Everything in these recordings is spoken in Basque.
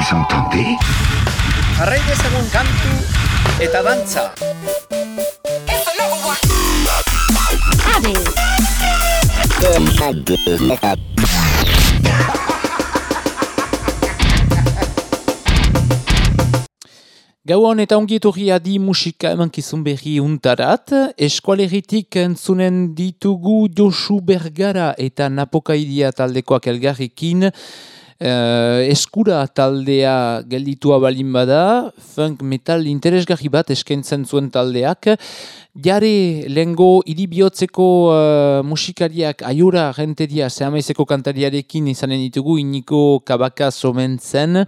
Vous entendez Jarrai dezagun kantu eta dantza. Gauan eta ongietorri adi musika emankizun berri untarat, eskualeritik entzunen ditugu Josu Bergara eta Napokaidia taldekoak elgarrekin, uh, eskura taldea gelditua balin bada, funk metal interesgarri bat eskaintzen zuen taldeak, Jare lehengo iribiotzeko uh, musikariak aiura renteria zehamaizeko kantariarekin izanen ditugu iniko kabaka somentzen,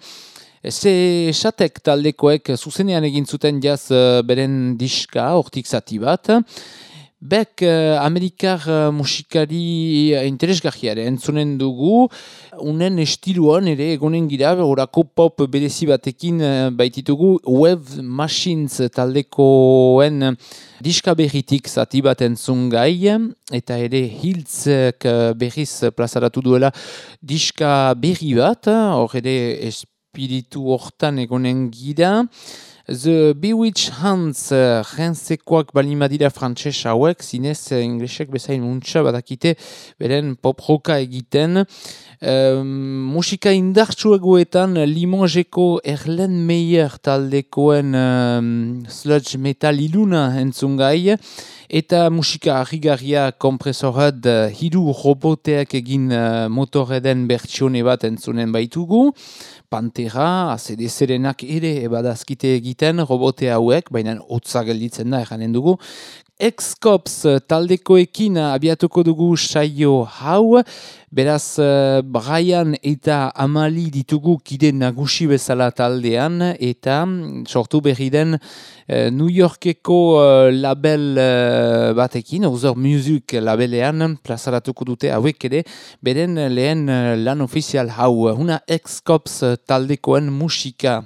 Ze esatek taldekoek zuzenean egin zuten jaz uh, beren diska, hortik zati bat. Bek uh, Amerikar uh, musikari interesgahiare entzunen dugu, unen estiluan ere egonen gira, orako pop berezi batekin uh, baititugu Web Machines taldekoen diska berritik zati bat entzun gai, eta ere hiltzek uh, berriz plazaratu duela diska berri bat, hor ere espiritu hortan egonen gira. The Bewitch Hands uh, jensekoak balima dira frantses hauek, zinez uh, inglesek bezain muntxa badakite beren pop roka egiten. Musika indartsuegoetan Limongeko Erlen Meyer taldekoen um, sludge metal iluna entzungai eta musika ahigarria kompresorat uh, hiru roboteak egin uh, motorreden bertsione bat entzunen baitugu. Pantera, azede zerenak ere ebadazkite egiten robote hauek, baina hotza gelditzen da eranen dugu. Excops taldekoekin abiatuko dugu saio hau, beraz Brian eta Amali ditugu kide nagusi bezala taldean, eta sortu berri den New Yorkeko label batekin, Other Music labelean plazaratuko dute hauek ere, beren lehen lan ofizial hau, una Excops taldekoen musika.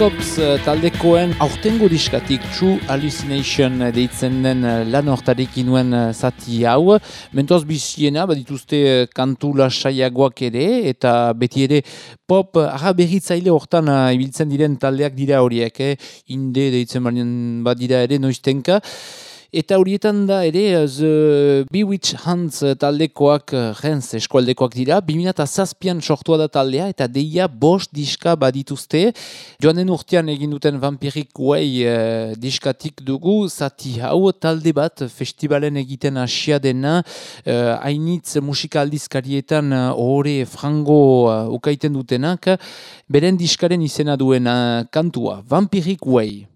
Excops uh, taldekoen aurtengo diskatik True Hallucination deitzen den uh, lan hortarik inuen zati hau. Mentoz biziena, badituzte kantu lasaiagoak ere, eta beti ere pop aha berritzaile hortan ibiltzen diren taldeak dira horiek, eh? inde deitzen badira ere noiztenka. Eta horietan da ere, The Bewitch Hands taldekoak, jens eskualdekoak dira, 2000 zazpian sortua da taldea, eta deia bost diska badituzte. Joan den urtean egin duten vampirik guai uh, diskatik dugu, zati hau talde bat festivalen egiten asia dena, uh, hainitz musika aldizkarietan uh, frango uh, ukaiten dutenak, beren diskaren izena duena kantua, vampirik guai.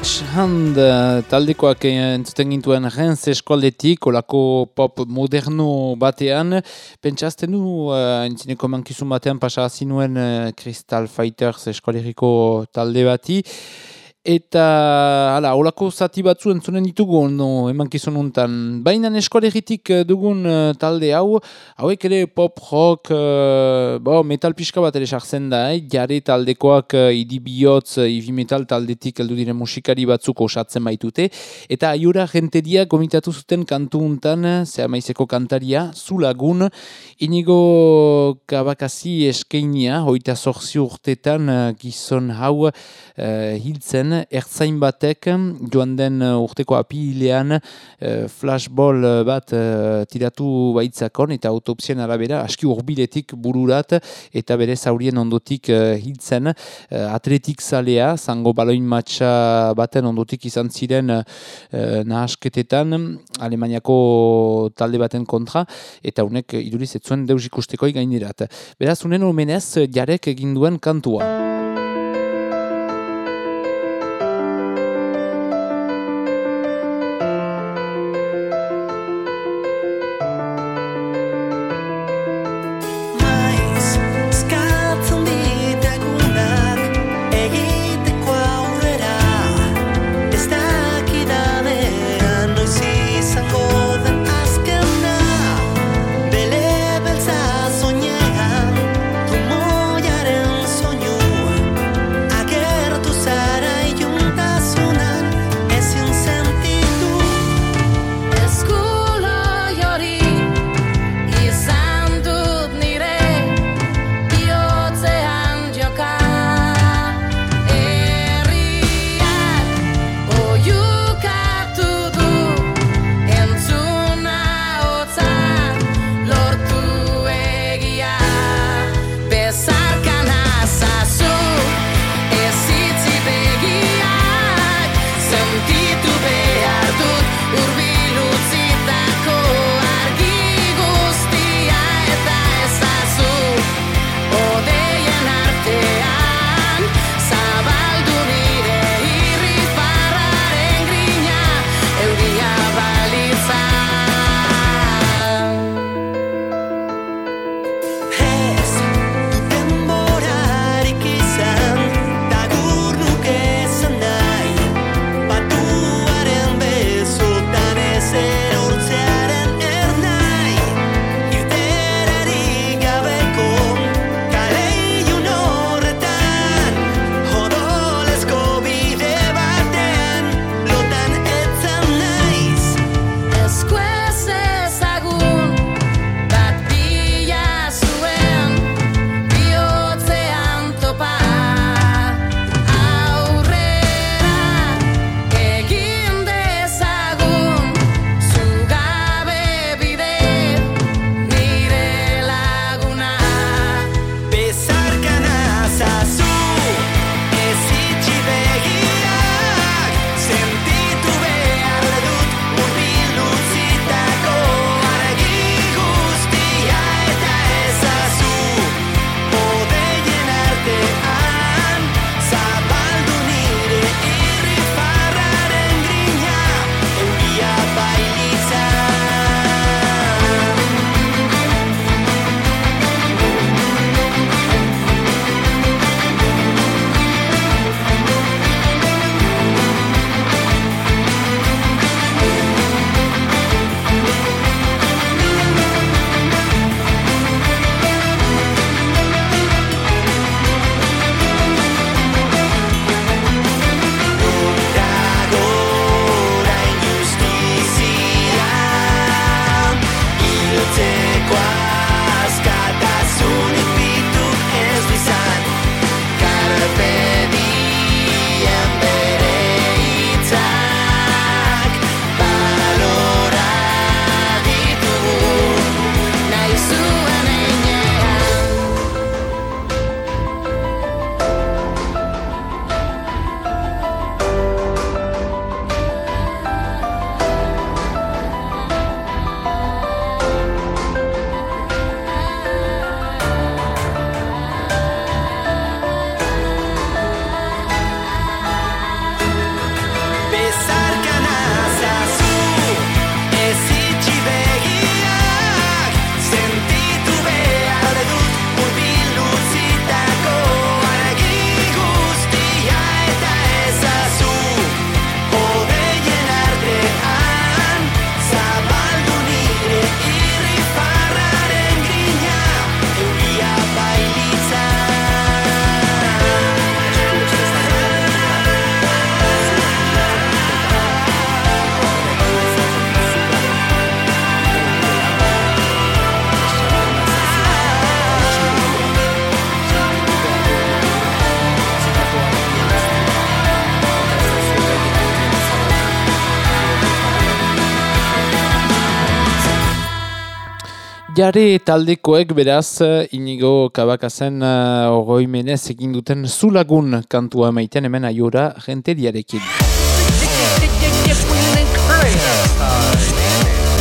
Bewitch Hand uh, taldekoak entzuten gintuen Renz eskoldetik, olako pop moderno batean. Pentsazten du, uh, entzineko mankizun batean pasa azinuen uh, Crystal Fighters eskoleriko talde bati. Eta, hala, holako zati batzu entzunen ditugu, no, eman kizun. Baina eskolegitik eh, dugun uh, talde hau, hauek ere pop, rock, uh, bo, metal pixka bat ere sartzen da, eh? jare taldekoak uh, idibihotz, uh, ibi metal taldetik eldu dire musikari batzuk osatzen baitute. Eta aiura jentedia gomitatu zuten kantu untan, zea maizeko kantaria, zulagun, inigo kabakazi eskeinia, hoita sorzi urtetan uh, gizon hau uh, hiltzen, ertzain batek joan den urteko apilean flashball bat tiratu baitzakon eta autopsien arabera aski urbiletik bururat eta bere zaurien ondotik hiltzen atletik zalea, zango baloin matxa baten ondotik izan ziren nahasketetan Alemaniako talde baten kontra eta unek iduriz ez zuen deus ikusteko gainerat. Beraz, unen omenez, jarek egin duen kantua. Jare taldekoek beraz, inigo kabakazen uh, oroimenez egin duten zulagun kantua maiten hemen aiora jentediarekin.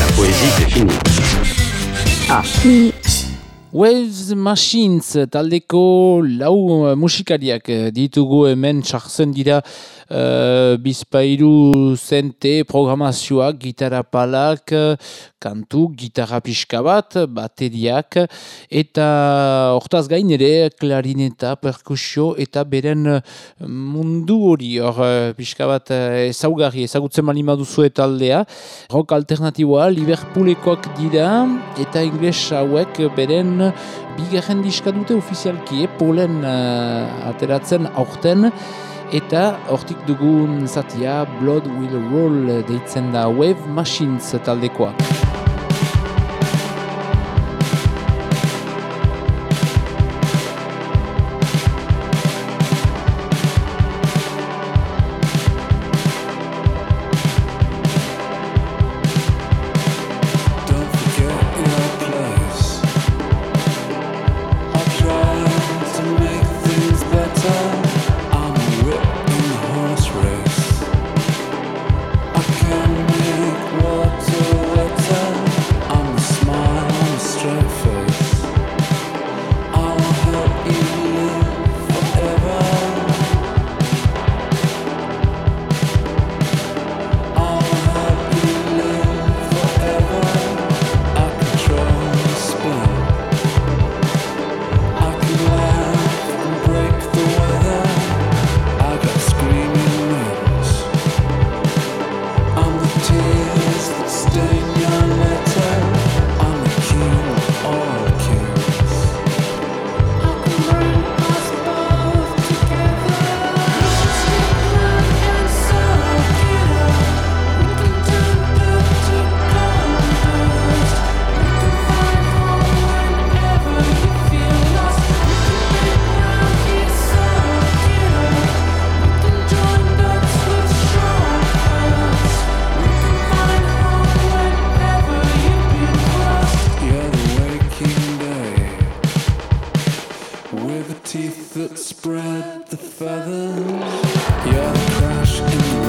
La poésie c'est fini. Ah. Waves Machines taldeko lau musikariak ditugu hemen txartzen dira uh, bizpairu zente programazioak, gitarra palak, kantu, gitarra pixka bat, bateriak, eta hortaz gain ere klarineta, perkusio eta beren mundu hori hor pixka bat ezaugarri, ezagutzen malima duzu eta aldea. Rock alternatiboa, Liverpoolekoak dira eta ingles hauek beren bigarren diska dute ofizialki, eh? polen uh, ateratzen aurten, eta hortik dugun zatia Blood Will Roll deitzen da Wave Machines taldekoak. teeth that spread the feathers. You're the crash in the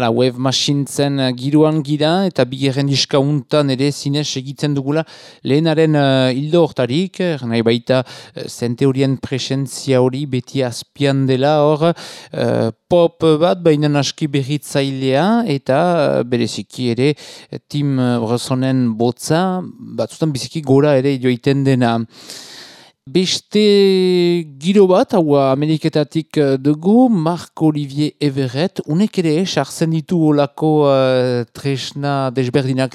Hala, web masintzen uh, giroan gira eta bigarren diska untan ere zinez egiten dugula lehenaren uh, hildo hortarik, nahi baita uh, zente horien presentzia hori beti azpian dela hor uh, pop bat baina aski berritzailea eta uh, bereziki ere Tim Rosonen botza batzutan biziki gora ere joiten dena. Beste giro bat, hau Ameriketatik eh, dugu, Marc Olivier Everett, unek ere sartzen ditu olako uh, tresna desberdinak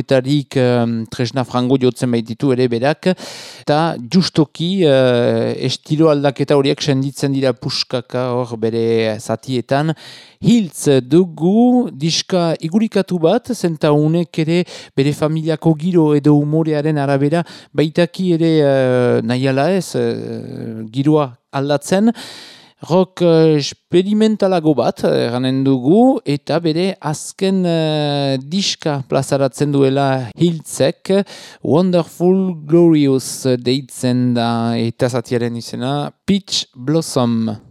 etarik um, tresna frango jotzen baititu ere berak, eta justoki uh, estilo aldaketa horiek senditzen dira puskaka hor bere zatietan, Hiltz dugu diska igurikatu bat, zenta unek ere bere familiako giro edo umorearen arabera, baitaki ere uh, nahiala ez, uh, giroa aldatzen, rock uh, experimentalago bat, eranen dugu, eta bere azken uh, diska plazaratzen duela Hiltzek, Wonderful Glorious deitzen da, eta zatiaren izena, Peach Blossom.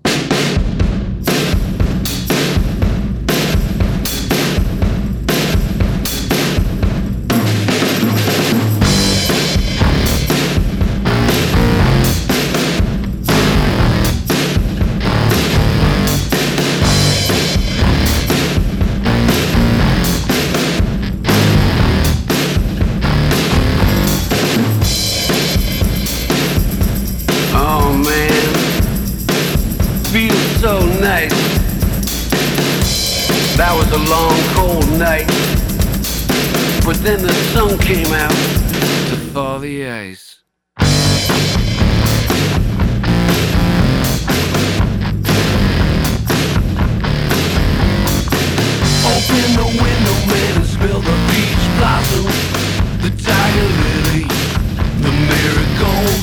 Long cold night. But then the sun came out to thaw the ice. Open the window, man, and spill the peach blossom, the tiger lily, the marigold.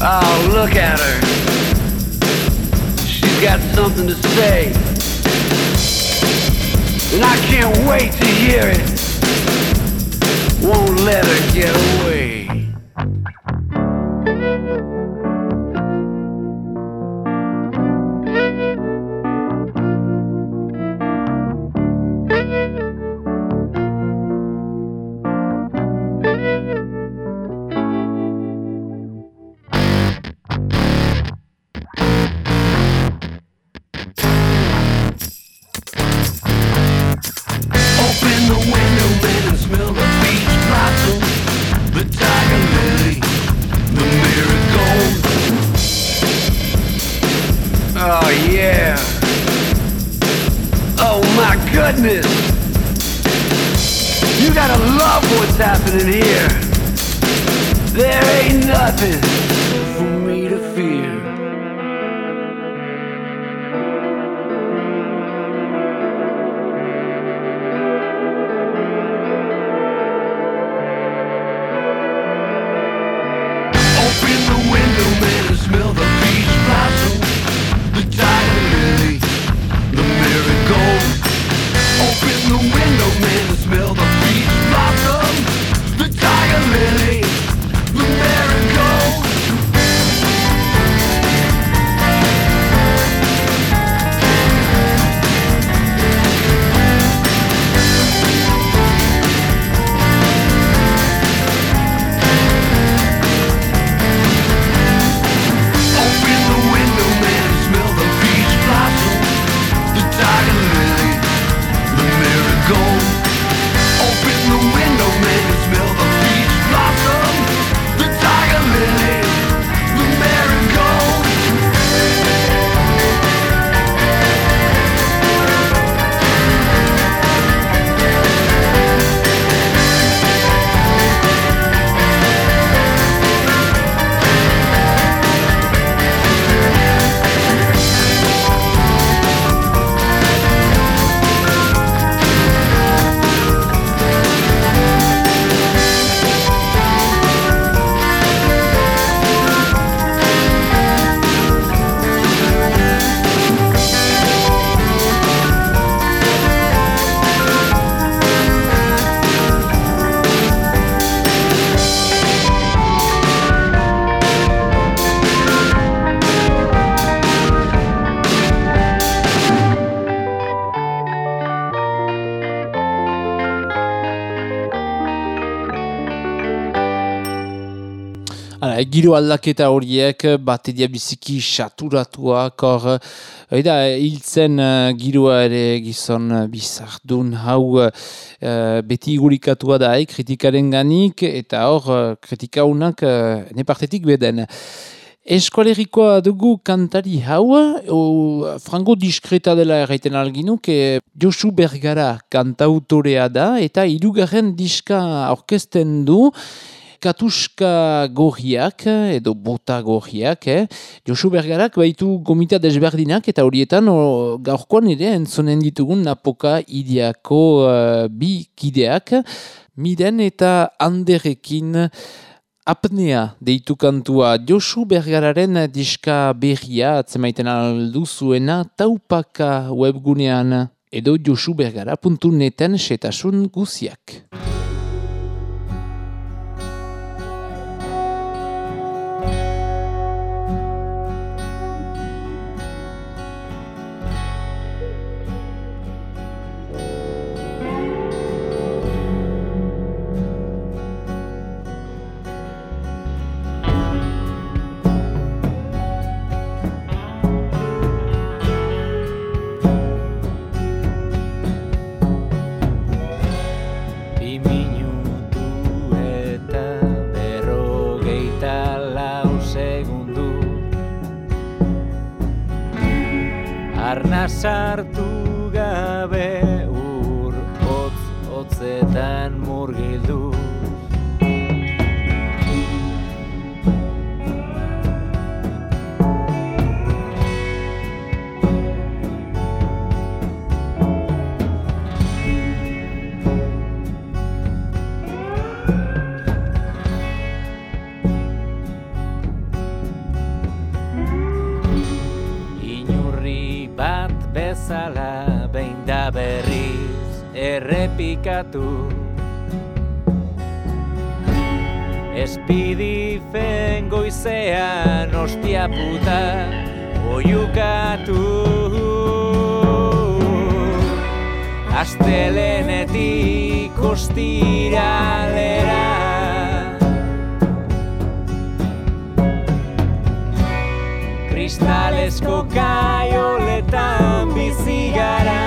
Oh, look at her She's got something to say. And I can't wait to hear it. Won't let her get away. Giro aldaketa horiek, bat edia biziki saturatuak, hor, Eda, hiltzen uh, giroa ere gizon bizardun hau uh, beti igurikatua da, eh, kritikaren ganik, eta hor, kritikaunak uh, nepartetik beden. Eskualerikoa dugu kantari hau, o, frango diskreta dela erraiten alginuk, e, Josu Bergara kantautorea da, eta irugarren diska orkesten du, katuska gorriak, edo bota gorriak, eh? Josu Bergarak baitu gomita desberdinak, eta horietan o, gaurkoan ere entzonen ditugun napoka idiako uh, bi kideak, miren eta anderekin apnea deitu kantua Josu Bergararen diska berria atzemaiten alduzuena taupaka webgunean edo josubergara.neten setasun guziak. Espidi fen goizean ostia puta oiukatu. Astelenetik ostiralera Kristalesko kaioletan bizi gara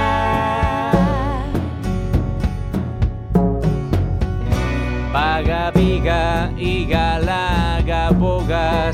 Iga, Iga, Laga, Boga,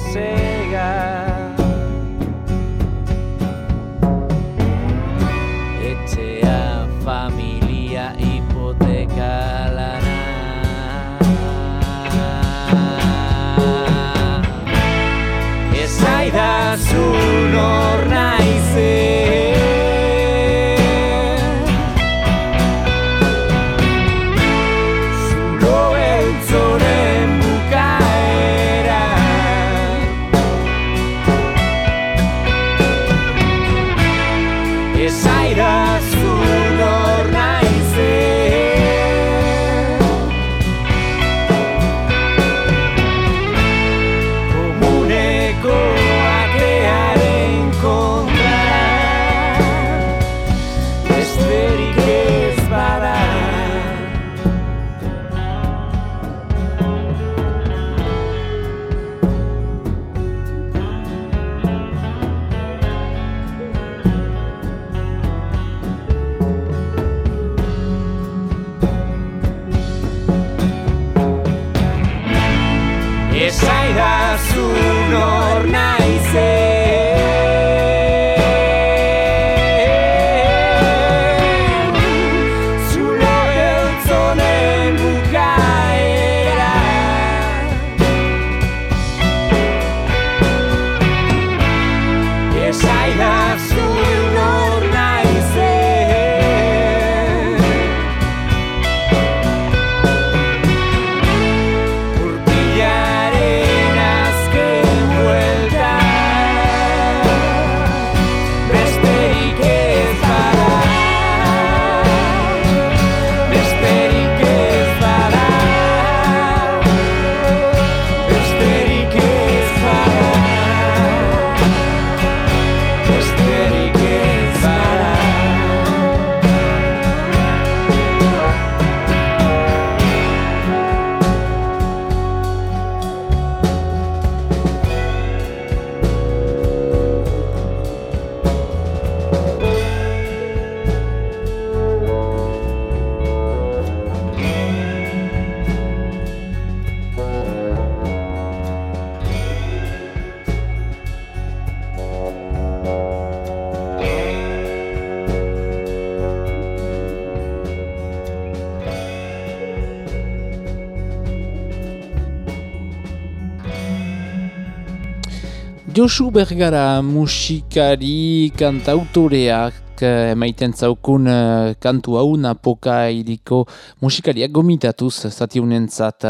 Josu Bergara musikari kantautoreak eh, emaiten zaukun eh, kantu hau napoka iriko musikariak gomitatuz zati unentzat.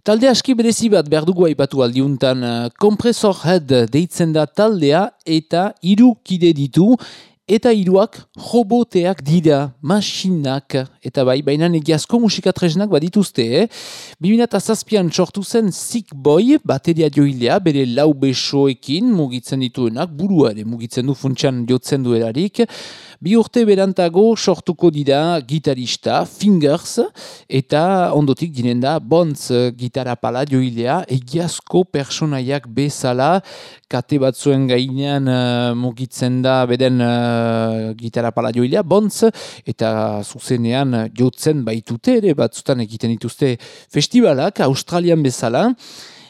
Talde aski berezi bat behar dugu aipatu aldiuntan kompresor head deitzen da taldea eta hiru kide ditu eta hiruak roboteak dira, masinak, eta bai, baina egiazko musikatresnak badituzte, eh? 2008an sortu zen Sick Boy, bateria joilea, bere lau besoekin mugitzen dituenak, buruare mugitzen du funtsan jotzen duelarik, Bi urte berantago sortuko dira gitarista Fingers eta ondotik diren da Bonds gitarra pala joilea egiazko personaiak bezala kate batzuen gainean uh, mugitzen da beden uh, gitarra pala joilea Bonds eta zuzenean jotzen baitute ere batzutan egiten dituzte festivalak Australian bezala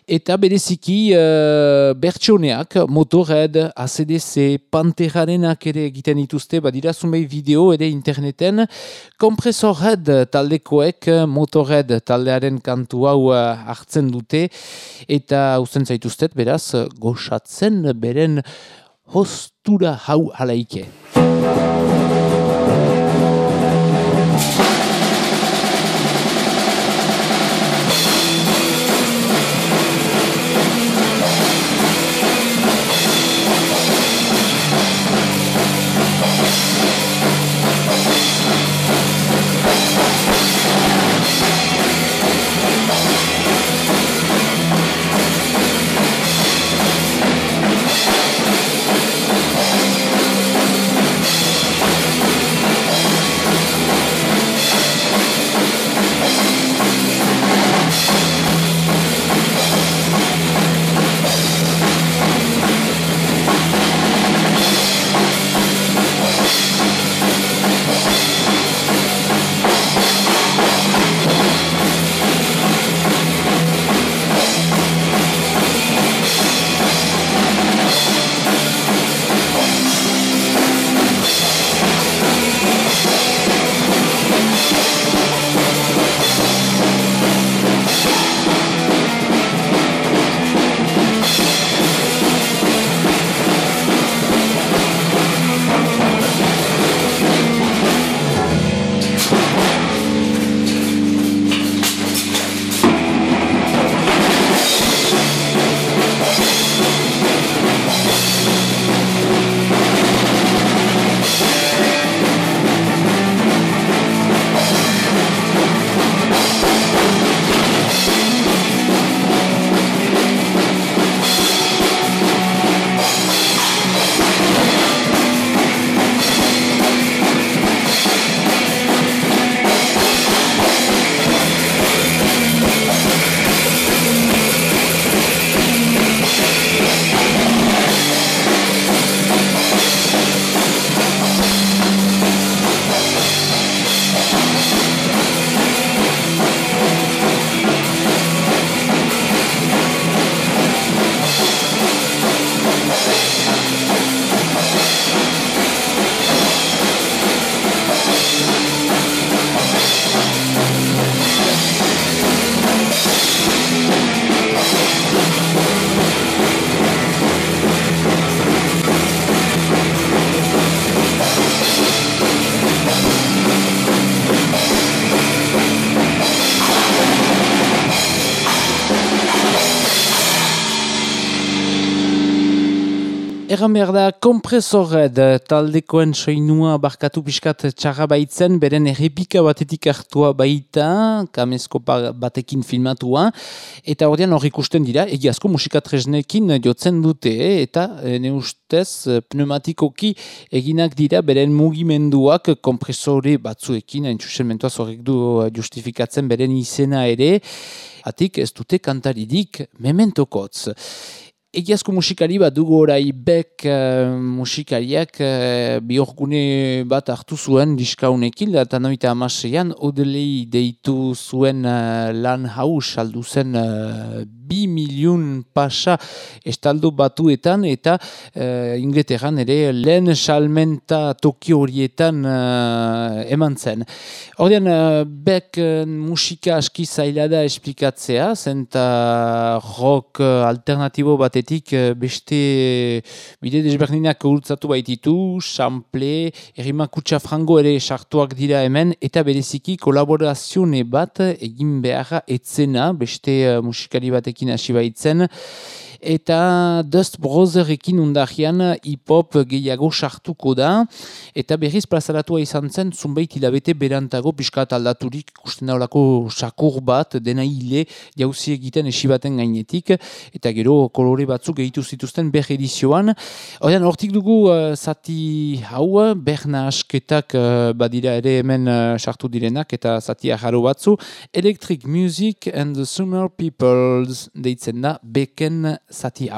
eta bereziki uh, bertsoneak, Motorhead, ACDC, Panterarenak ere egiten dituzte, badira zumei video ere interneten, Kompresorhead taldekoek Motorhead taldearen kantu hau uh, hartzen dute, eta usten zaituztet, beraz, goxatzen beren hostura hau halaike. Erran behar da, kompresorred taldekoen soinua barkatu pixkat txarra baitzen, beren errepika batetik hartua baita, kamezko batekin filmatua, eta ordean hor ikusten dira, egiazko musikatresnekin jotzen dute, eta e, ne ustez pneumatikoki eginak dira beren mugimenduak kompresore batzuekin, mentuaz horrek du justifikatzen beren izena ere, atik ez dute kantaridik mementokotz. Egiazko musikari bat dugu orai bek uh, musikariak uh, bihorgune bat hartu zuen diskaunekin, eta noita amaseian, odelei deitu zuen uh, lan hau saldu zen uh, bi miliun pasa estaldu batuetan, eta uh, ingleterran ere lehen salmenta tokio horietan uh, eman zen. Hordian, uh, bek uh, musika aski zaila da esplikatzea, zenta rock alternatibo bat batetik eh, beste bide desberdinak urtzatu baititu, sample, errima kutsa frango ere sartuak dira hemen, eta bereziki kolaborazione bat egin beharra etzena, beste uh, musikari batekin hasi baitzen, eta Dust Brotherrekin undahian hip-hop gehiago sartuko da, eta berriz plazaratua izan zen, zunbait hilabete berantago piskat aldaturik. Ikusten daulako sakur bat, dena hile jauzi egiten esibaten gainetik, eta gero kolore batzuk gehitu zituzten ber edizioan. Horten, hortik dugu uh, zati hau, berna asketak uh, badira ere hemen uh, sartu direnak, eta zati aharo batzu, Electric Music and the Summer Peoples deitzen da, beken zati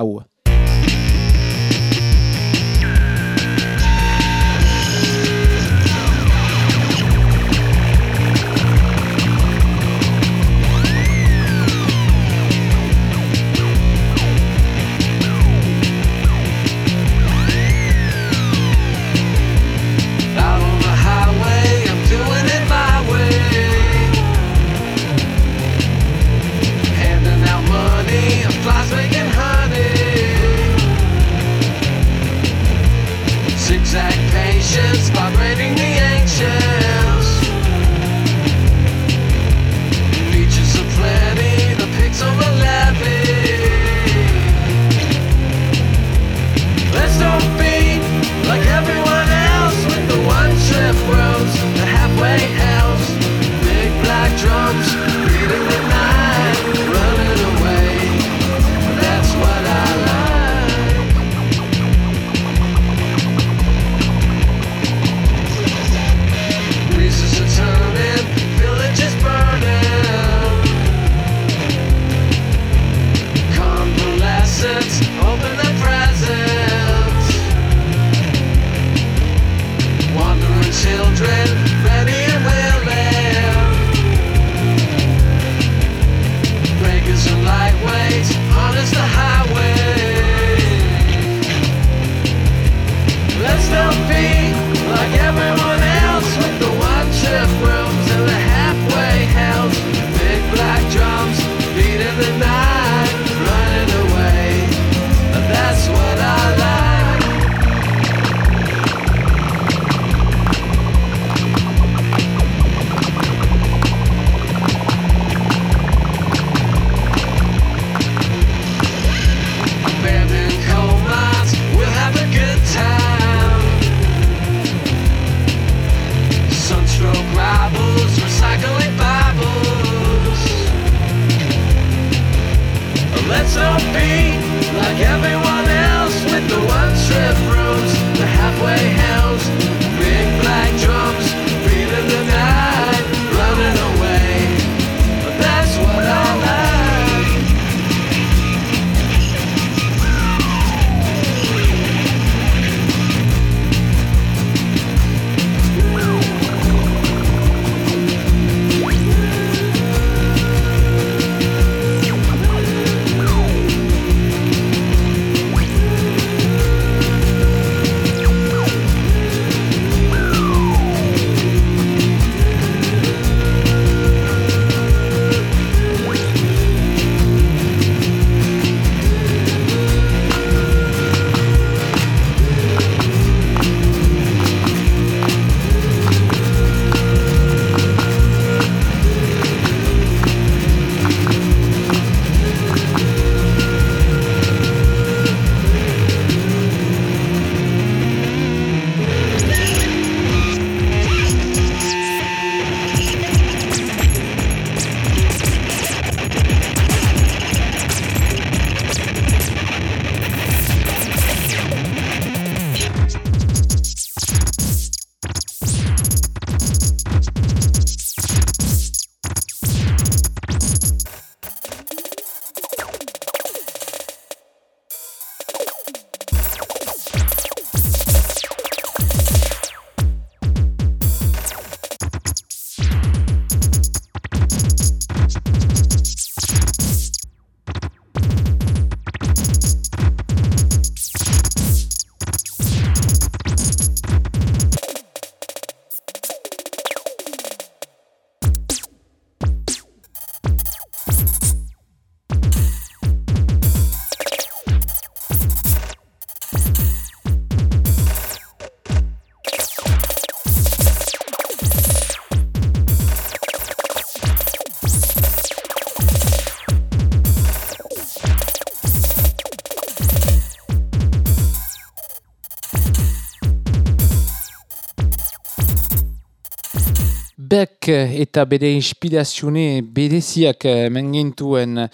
eta bere inspirazione bereziak hemen gintuen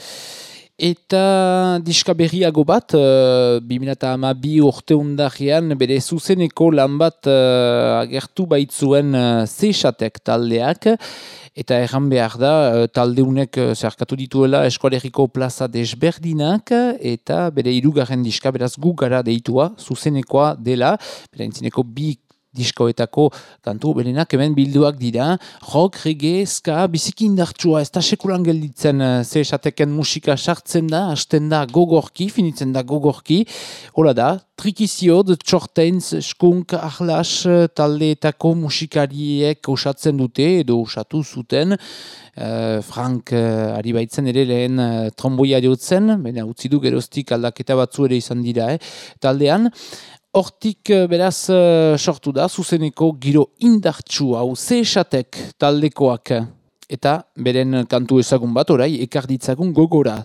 Eta diska berriago bat, uh, 2008 urte undarean, bere zuzeneko lan bat uh, agertu baitzuen uh, zeixatek taldeak. Eta erran behar da, uh, taldeunek zerkatu dituela eskualeriko plaza desberdinak, eta bere irugarren diska, beraz gu gara deitua, zuzenekoa dela, bere entzineko bi diskoetako kantu berenak hemen bilduak dira. Rock, reggae, ska, biziki indartsua, ez da sekulan gelditzen uh, ze esateken musika sartzen da, hasten da gogorki, finitzen da gogorki. Hola da, trikizio, txorteinz, skunk, ahlas, taldeetako musikariek usatzen dute, edo usatu zuten. Uh, Frank uh, ari baitzen ere lehen uh, tromboia diotzen, baina utzi du geroztik aldaketa batzu ere izan dira, eh? taldean. Hortik eh, beraz uh, sortu da, zuzeneko giro indartsu hau zeesatek taldekoak eta beren kantu ezagun bat orai ekarditzagun gogora.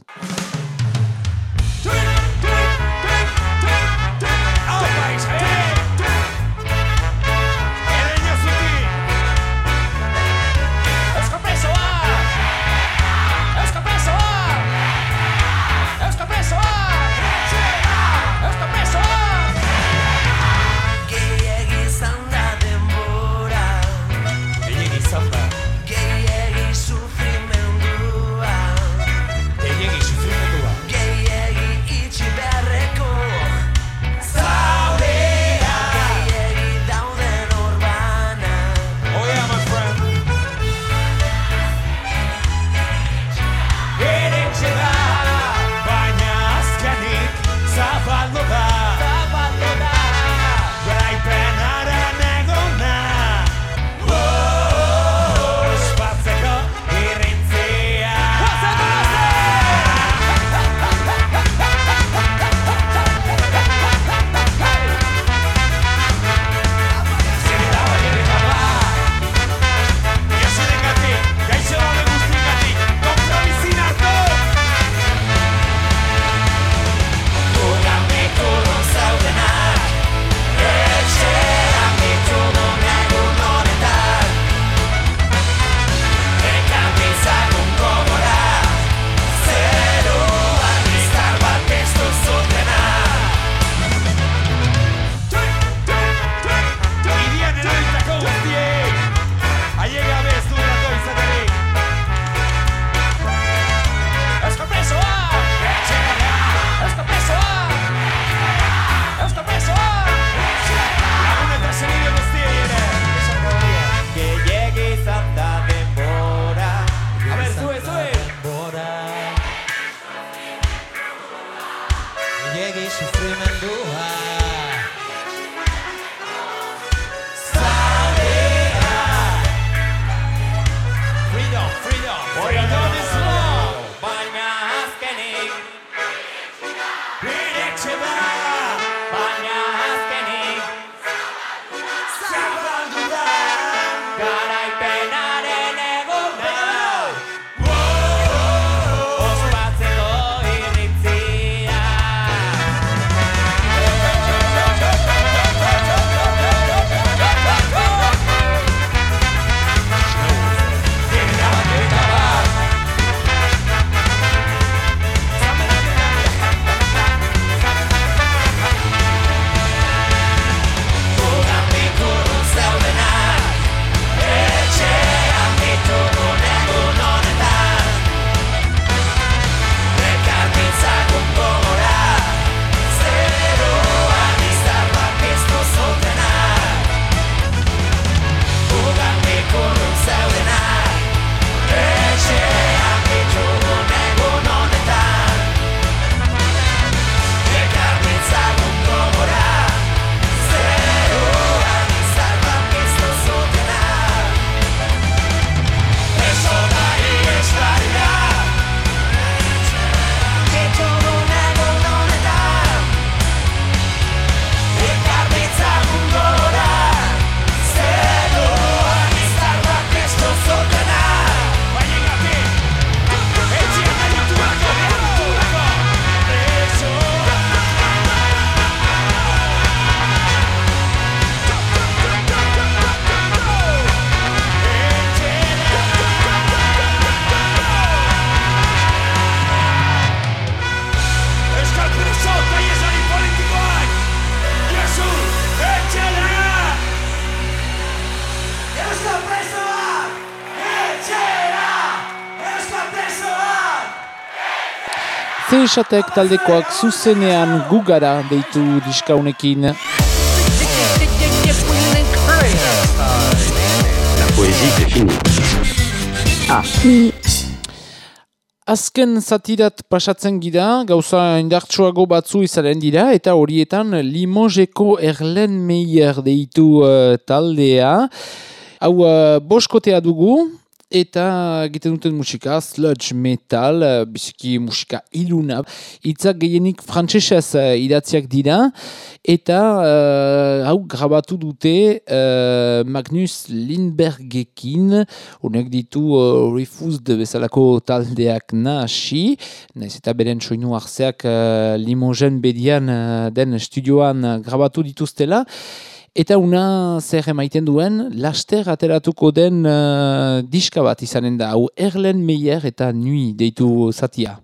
she say, Ze esatek taldekoak zuzenean gugara deitu diskaunekin. La poésie c'est fini. A. Azken zatirat pasatzen gira, gauza indartsuago batzu izaren dira, eta horietan Limoseko Erlen Meier deitu uh, taldea. Hau uh, boskotea dugu, eta egiten duten musika, sludge metal, uh, biziki musika iluna. Itzak gehienik frantsesez uh, idatziak dira, eta uh, hau grabatu dute uh, Magnus Lindbergekin, honek ditu uh, Refused bezalako taldeak nahasi, naiz eta beren soinu hartzeak uh, Limogen bedian uh, den studioan grabatu dituztela, Eta una zer emaiten duen, laster ateratuko den uh, diska bat izanen da, hau Erlen Meyer eta Nui deitu zatia.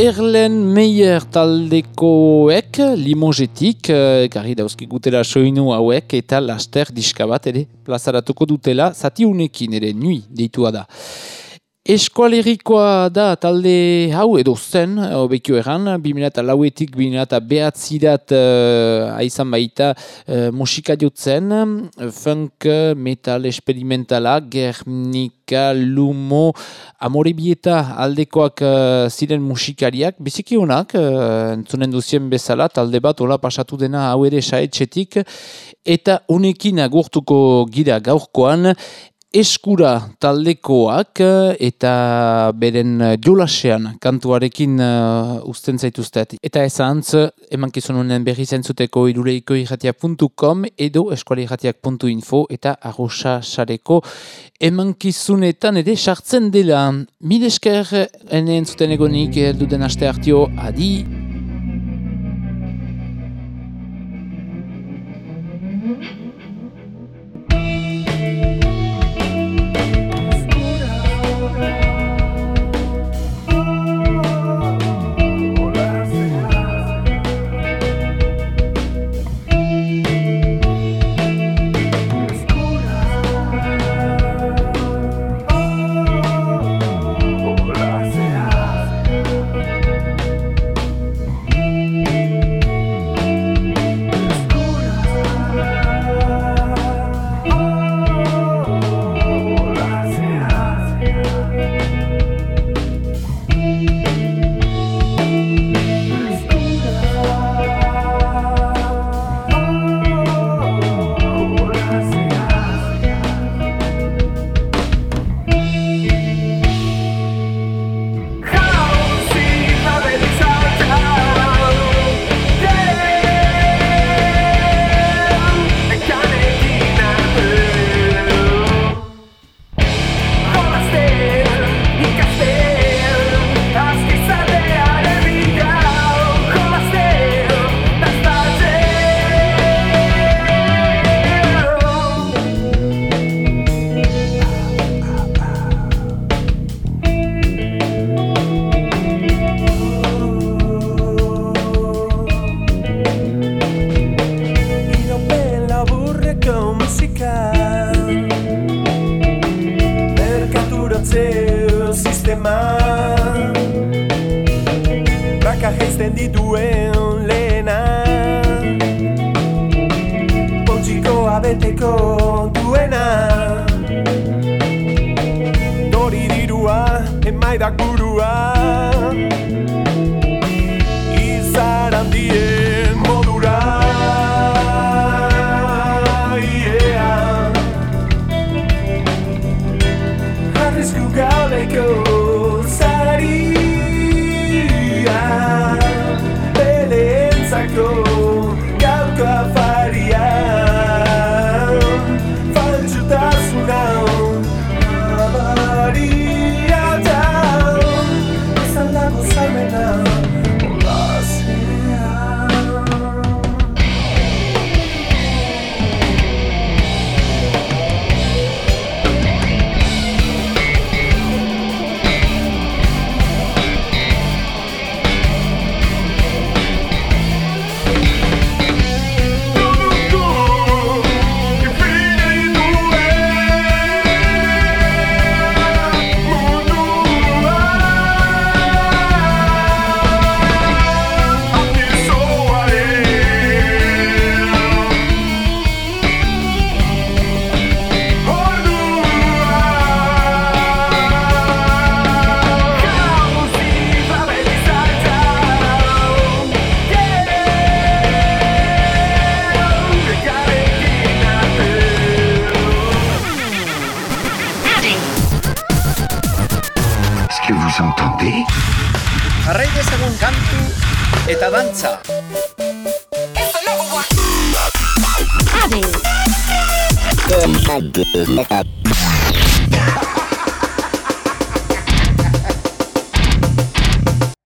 Erlen Meyer taldekoek limogetik, eh, garri dauzki gutela soinu hauek eta laster diska bat ere plazaratuko dutela zatiunekin ere nui deitua da. Eskualerikoa da talde hau edo zen, obekio erran, 2000 lauetik 2000 behatzirat uh, baita uh, musika jotzen, funk, metal, experimentala, gernika, lumo, amorebieta aldekoak uh, ziren musikariak, biziki honak, uh, entzunen duzien bezala, talde bat hola pasatu dena hau ere saetxetik, eta unekin agurtuko gira gaurkoan, eskura taldekoak eh, eta beren jolasean kantuarekin uh, usten zaituztet. Eta ez antz, eman kizununen berri zentzuteko iruleiko irratia.com edo eskualirratiak.info eta arroxa sareko eman kizunetan ere sartzen dela. Mil esker, ene entzuten egonik, elduden aste hartio, adi! Duena. Dori dirua, emaidak burua Adi.